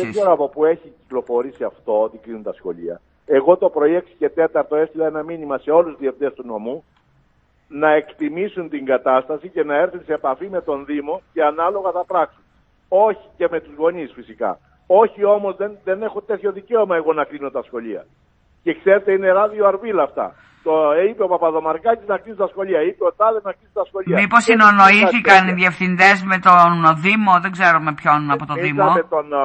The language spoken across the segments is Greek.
Δεν ξέρω από πού έχει κυκλοφορήσει αυτό ότι κλείνουν τα σχολεία. Εγώ το πρωί 6 και 4 έστειλα ένα μήνυμα σε όλους τους διευθυντές του νομού να εκτιμήσουν την κατάσταση και να έρθουν σε επαφή με τον Δήμο και ανάλογα θα πράξουν. Όχι και με τους γονείς φυσικά. Όχι όμως δεν, δεν έχω τέτοιο δικαίωμα εγώ να κλείνω τα σχολεία. Και ξέρετε είναι ράδιο αρβίλα αυτά. Το είπε ο Παπαδομαρκάκης να κλείσει τα σχολεία. Είπε ο Τάδε να κλείσει τα σχολεία. Μήπως συνονοήθηκαν οι διευθυντές με τον Δήμο, δεν ξέρω με ποιον από το Δήμο. με τον α,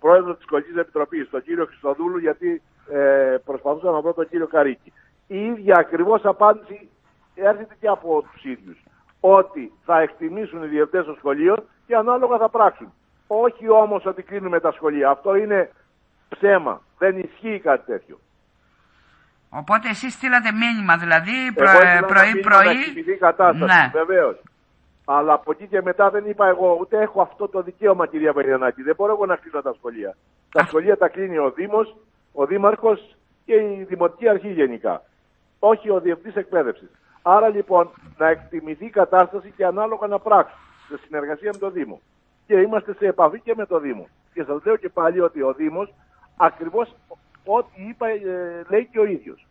πρόεδρο της Σχολικής Επιτροπής, τον κύριο Χριστοδούλου, γιατί ε, προσπαθούσα να βρω τον κύριο Καρίκη. Η ίδια ακριβώς απάντηση έρχεται και από τους ίδιους. Ότι θα εκτιμήσουν οι διευθυντές των σχολείων και ανάλογα θα πράξουν. Όχι όμως ότι κλείνουμε τα σχολεία. Αυτό είναι ψέμα. Δεν ισχύει κάτι τέτοιο. Οπότε εσείς στείλατε μήνυμα δηλαδή πρωί-πρωί. η κατάσταση, ναι. βεβαίως. Αλλά από εκεί και μετά δεν είπα εγώ, ούτε έχω αυτό το δικαίωμα κυρία Βαγιανάκη. Δεν μπορώ εγώ να κλείσω τα σχολεία. Τα σχολεία τα κλείνει ο Δήμος, ο Δήμαρχος και η Δημοτική Αρχή γενικά. Όχι ο Διευθυντής Εκπαίδευσης. Άρα λοιπόν να εκτιμηθεί η κατάσταση και ανάλογα να πράξουν σε συνεργασία με το Δήμο. Και είμαστε σε επαφή και με το Δήμο. Και σας λέω και πάλι ότι ο Δήμος ακριβώς ό,τι είπα ε, λέει και ο ίδιος.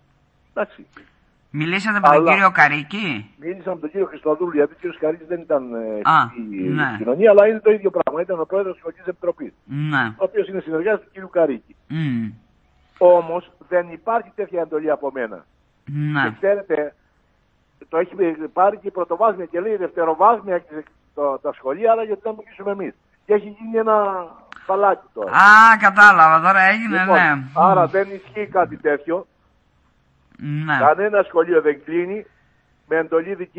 Εντάξει. Μιλήσατε με τον κύριο Καρίκη; Μίλησα με τον κύριο Χριστοδούλου, γιατί ο κύριος Καρίκης δεν ήταν ε, στην ναι. κοινωνία, αλλά είναι το ίδιο πράγμα. Ήταν ο πρόεδρος της Σχολική Επιτροπής. Ναι. Ο οποίος είναι συνεργάτης του κύριου Καρίκη. Mm. Όμως δεν υπάρχει τέτοια εντολή από μένα. Ναι. Και ξέρετε, το έχει πάρει και η πρωτοβάσμια και λέει δευτεροβάσμια το, τα σχολεία, αλλά γιατί να μιλήσουμε εμείς. Και έχει γίνει ένα φαλάκι τώρα. Α, κατάλαβα, τώρα έγινε, λοιπόν, ναι. Άρα δεν ισχύει κάτι τέτοιο. Ναι. Κανένα σχολείο δεν κλείνει με εντολή δική